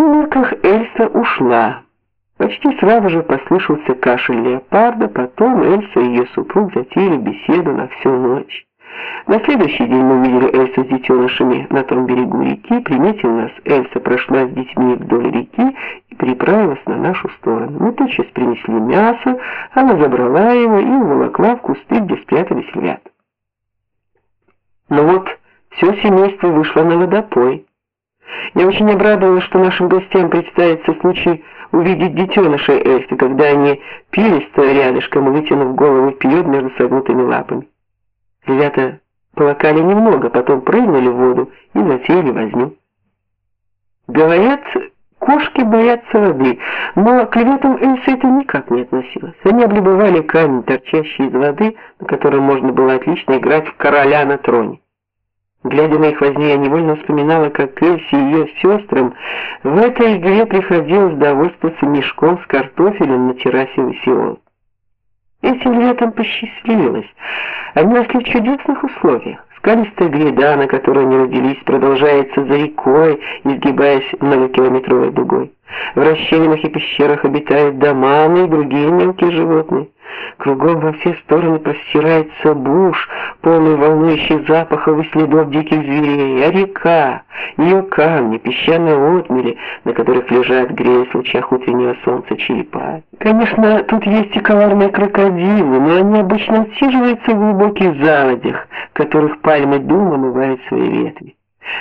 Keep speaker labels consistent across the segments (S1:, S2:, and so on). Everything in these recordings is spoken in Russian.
S1: сумерках Эльса ушла. Почти сразу же послышался кашель леопарда, потом Эльса и ее супруг затеяли беседу на всю ночь. На следующий день мы увидели Эльсу с детенышами на том берегу реки, приметил нас, Эльса прошла с детьми вдоль реки и переправилась на нашу сторону. Мы тотчас принесли мясо, она забрала его и уволокла в кусты, где спрятались львят. Но ну вот все семейство вышло на водопой. Я очень обрадовалась, что нашим гостям представится случай увидеть детенышей Эльсы, когда они пили, стоя рядышком и вытянув голову вперед между согнутыми лапами. Ребята полакали немного, потом прыгнули в воду и затеяли возню. Говорят, кошки боятся воды, но к львятам Эльса это никак не относилось. Они облюбовали камень, торчащий из воды, на котором можно было отлично играть в короля на троне. Глядя на их возни, я невольно вспоминала, как Эльси и ее сестрам в этой игре приходилось довольствоваться мешком с картофелем на террасе Васиол. Этим летом посчастливилось. Они росли в чудесных условиях. Скалистая гряда, на которой они родились, продолжается за рекой, изгибаясь многокилометровой дугой. В расщелинах и пещерах обитают доманы и другие мелкие животные. Кругом во все стороны простирается буш, полный волнующих запахов и следов диких зверей, а река, ее камни, песчаные отмели, на которых лежат, греясь в лучах утреннего солнца черепа. Конечно, тут есть и коварные крокодилы, но они обычно отсиживаются в глубоких заводях, в которых пальмы дум омывают свои ветви.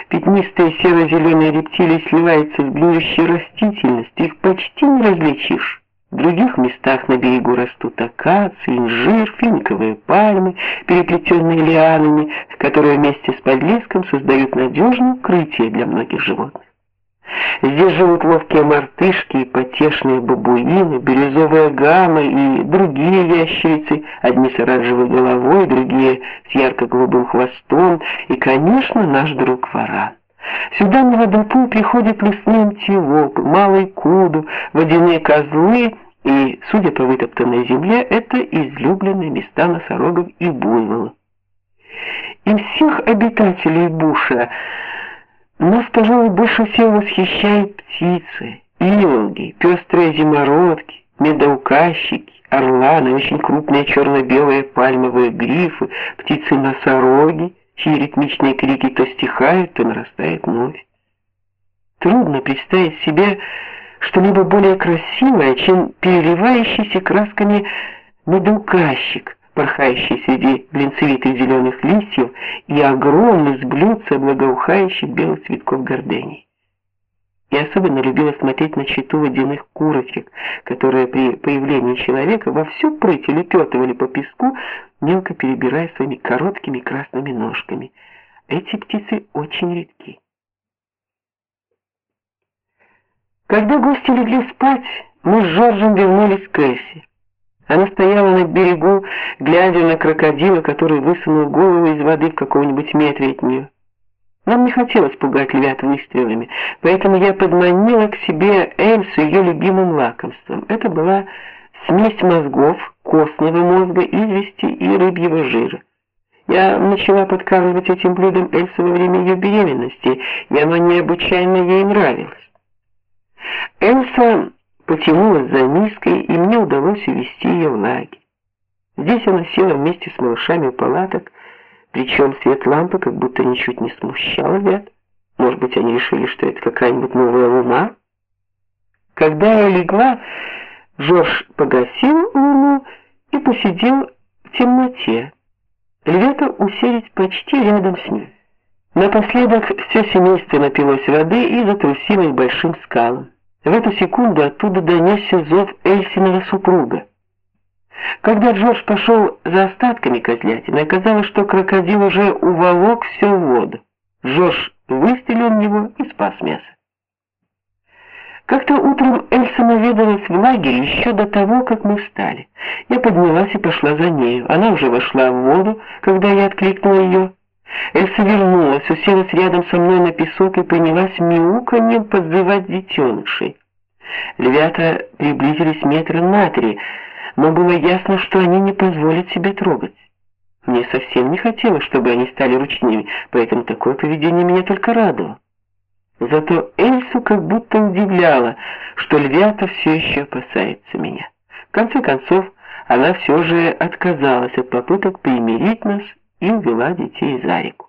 S1: Пятнистые серо-зеленые рептилии сливаются в гниющую растительность, их почти не различишь. В других местах на берегу растут акации, инжир, финиковые пальмы, переплетенные лианами, которые вместе с подлеском создают надежное укрытие для многих животных. Здесь живут ловкие мартышки, потешные бабуины, бирюзовая гамма и другие ящерицы, одни с оранжевой головой, другие с ярко-голубым хвостом, и, конечно, наш друг варан. Сюда на водопой приходят лесные антилопы, малый куду, водяные козлы и, судя по вытоптанной земле, это излюбленные места носорогов и буйволов. Из всех обитателей буша нас, пожалуй, больше всего восхищают птицы, илги, пестрые зимородки, медоуказчики, орланы, очень крупные черно-белые пальмовые грифы, птицы-носороги, чьи ритмичные крики то стихают, то нарастают вновь. Трудно представить себе что-либо более красивое, чем переливающийся красками медоуказчик, порхающий среди глинцевитых зеленых листьев и огромный с блюдца благоухающих белых цветков гордений. Я особенно любила смотреть на читу водяных курочек, которые при появлении человека во всю прыть лепетывали по песку, мелко перебирая своими короткими красными ножками. Эти птицы очень редки. Когда гости легли спать, мы с Жоржем вернулись к Эссе. Она стояла на берегу, глядя на крокодила, который высунул голову из воды в каком-нибудь метре от нее. Нам не хотелось пугать львят выстрелами, поэтому я подманила к себе Эльсу ее любимым лакомством. Это была смесь мозгов, костного мозга, извести и рыбьего жира. Я начала подкармливать этим блюдом Эльсу во время ее беременности, и оно необычайно ей нравилось. Эльса потянулась за миской, и мне удалось увести ее в лагерь. Здесь она села вместе с малышами у палаток, причем свет лампы как будто ничуть не смущал ребят. Может быть, они решили, что это какая-нибудь новая луна? Когда я легла, Жорж погасил луну и посидел в темноте. Ребята уселись почти рядом с ним. Напоследок все семейство напилось воды и затрусило к большим скалам. В эту секунду оттуда донесся зов Эльсиного супруга. Когда Джордж пошел за остатками козлятины, оказалось, что крокодил уже уволок все в воду. Джордж выстрелил в него и спас мясо. Как-то утром Эльса наведалась в лагерь еще до того, как мы встали. Я поднялась и пошла за нею. Она уже вошла в воду, когда я откликнула ее. Эльса вернулась, уселась рядом со мной на песок и принялась мяуканьем подзывать детенышей. Львята приблизились метра на три, но было ясно, что они не позволят себе трогать. Мне совсем не хотелось, чтобы они стали ручными, поэтому такое поведение меня только радовало. Зато Эльсу как будто удивляло, что львята все еще опасается меня. В конце концов, она все же отказалась от попыток примирить нас и увела детей за реку.